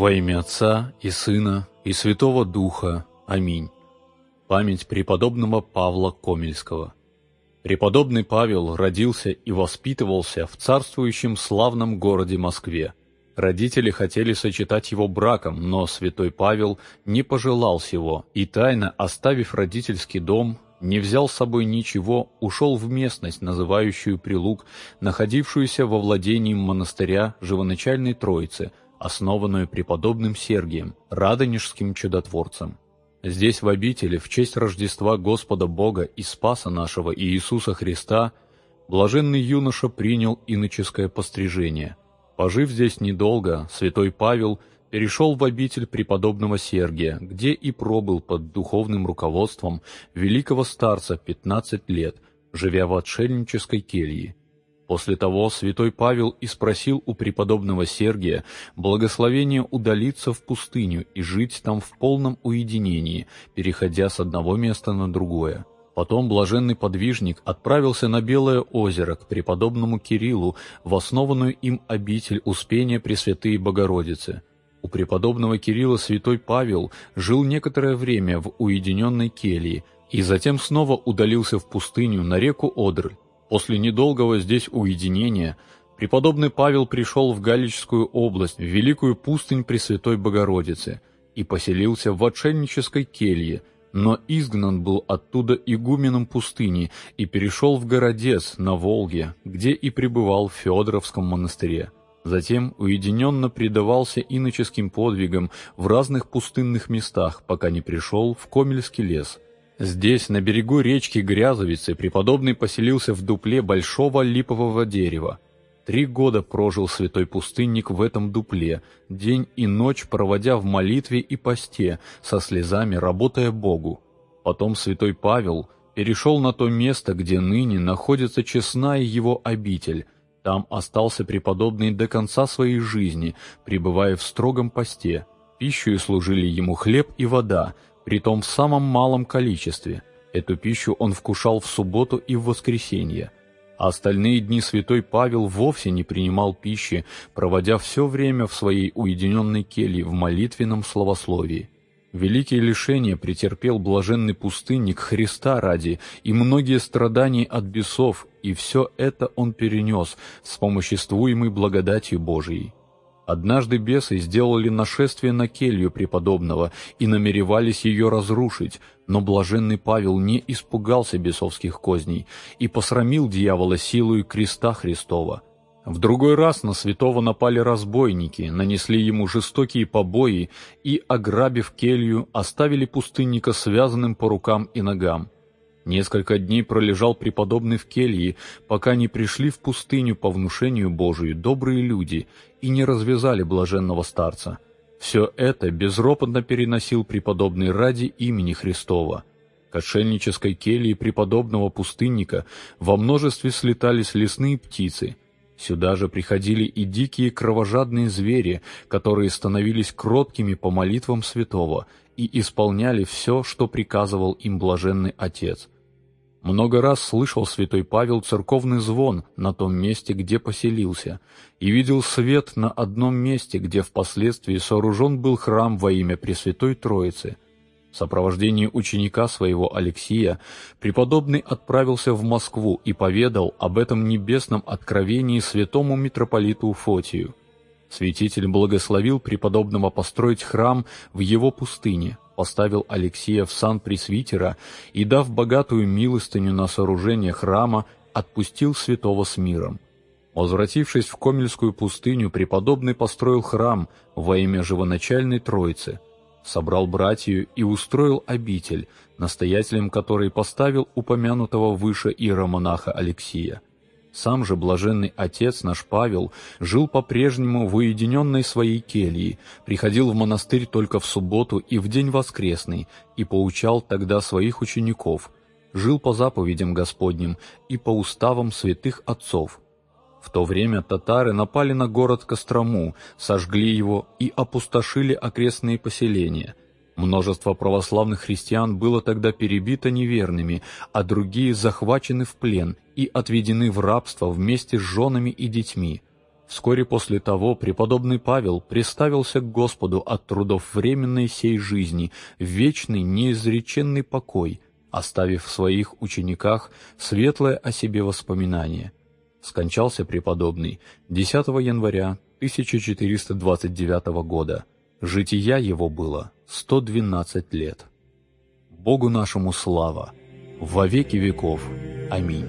Во имя Отца и Сына и Святого Духа. Аминь. Память преподобного Павла Комельского. Преподобный Павел родился и воспитывался в царствующем славном городе Москве. Родители хотели сочетать его браком, но святой Павел не пожелал сего и, тайно оставив родительский дом, не взял с собой ничего, ушел в местность, называющую Прилук, находившуюся во владении монастыря Живоначальной Троицы – основанную преподобным Сергием, радонежским чудотворцем. Здесь в обители в честь Рождества Господа Бога и Спаса нашего Иисуса Христа блаженный юноша принял иноческое пострижение. Пожив здесь недолго, святой Павел перешел в обитель преподобного Сергия, где и пробыл под духовным руководством великого старца 15 лет, живя в отшельнической келье. После того святой Павел и спросил у преподобного Сергия благословения удалиться в пустыню и жить там в полном уединении, переходя с одного места на другое. Потом блаженный подвижник отправился на Белое озеро к преподобному Кириллу в основанную им обитель Успения Пресвятые Богородицы. У преподобного Кирилла святой Павел жил некоторое время в уединенной келье и затем снова удалился в пустыню на реку Одры, После недолгого здесь уединения преподобный Павел пришел в Галичскую область, в великую пустынь Пресвятой Богородицы, и поселился в отшельнической келье, но изгнан был оттуда игуменом пустыни и перешел в Городец на Волге, где и пребывал в Федоровском монастыре. Затем уединенно предавался иноческим подвигам в разных пустынных местах, пока не пришел в Комельский лес – Здесь, на берегу речки Грязовицы, преподобный поселился в дупле большого липового дерева. Три года прожил святой пустынник в этом дупле, день и ночь проводя в молитве и посте, со слезами работая Богу. Потом святой Павел перешел на то место, где ныне находится честная его обитель. Там остался преподобный до конца своей жизни, пребывая в строгом посте. Пищей служили ему хлеб и вода – притом в самом малом количестве. Эту пищу он вкушал в субботу и в воскресенье. А остальные дни святой Павел вовсе не принимал пищи, проводя все время в своей уединенной келье в молитвенном словословии. Великие лишения претерпел блаженный пустынник Христа ради и многие страдания от бесов, и все это он перенес с помоществуемой благодатью Божией. Однажды бесы сделали нашествие на келью преподобного и намеревались ее разрушить, но блаженный Павел не испугался бесовских козней и посрамил дьявола силою креста Христова. В другой раз на святого напали разбойники, нанесли ему жестокие побои и, ограбив келью, оставили пустынника связанным по рукам и ногам. Несколько дней пролежал преподобный в келье, пока не пришли в пустыню по внушению Божию добрые люди и не развязали блаженного старца. Все это безропотно переносил преподобный ради имени Христова. К отшельнической келье преподобного пустынника во множестве слетались лесные птицы. Сюда же приходили и дикие кровожадные звери, которые становились кроткими по молитвам святого и исполняли все, что приказывал им блаженный Отец. Много раз слышал святой Павел церковный звон на том месте, где поселился, и видел свет на одном месте, где впоследствии сооружен был храм во имя Пресвятой Троицы. В сопровождении ученика своего Алексия преподобный отправился в Москву и поведал об этом небесном откровении святому митрополиту Фотию. Святитель благословил преподобного построить храм в его пустыне, поставил Алексея в сан пресвитера и, дав богатую милостыню на сооружение храма, отпустил святого с миром. Возвратившись в Комельскую пустыню, преподобный построил храм во имя живоначальной Троицы, собрал братью и устроил обитель, настоятелем которой поставил упомянутого выше иеромонаха Алексия. Сам же блаженный отец наш Павел жил по-прежнему в уединенной своей келье, приходил в монастырь только в субботу и в день воскресный, и поучал тогда своих учеников, жил по заповедям Господним и по уставам святых отцов. В то время татары напали на город Кострому, сожгли его и опустошили окрестные поселения – Множество православных христиан было тогда перебито неверными, а другие захвачены в плен и отведены в рабство вместе с женами и детьми. Вскоре после того преподобный Павел приставился к Господу от трудов временной сей жизни в вечный неизреченный покой, оставив в своих учениках светлое о себе воспоминание. Скончался преподобный 10 января 1429 года. Жития его было 112 лет. Богу нашему слава! Во веки веков. Аминь.